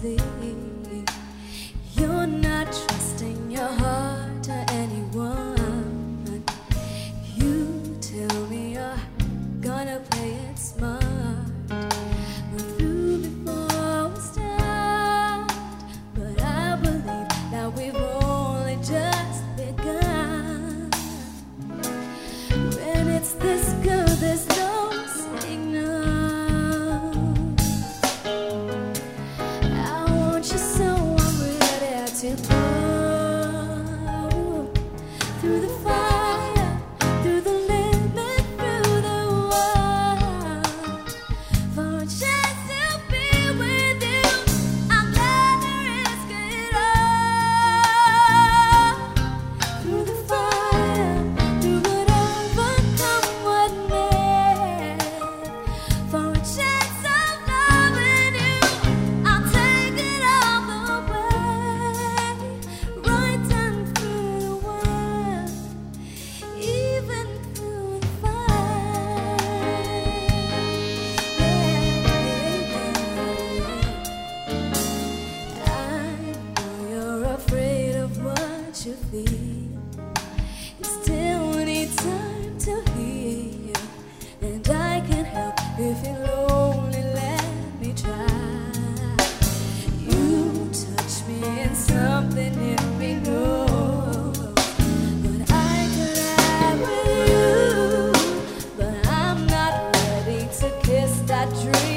The. through the I dream.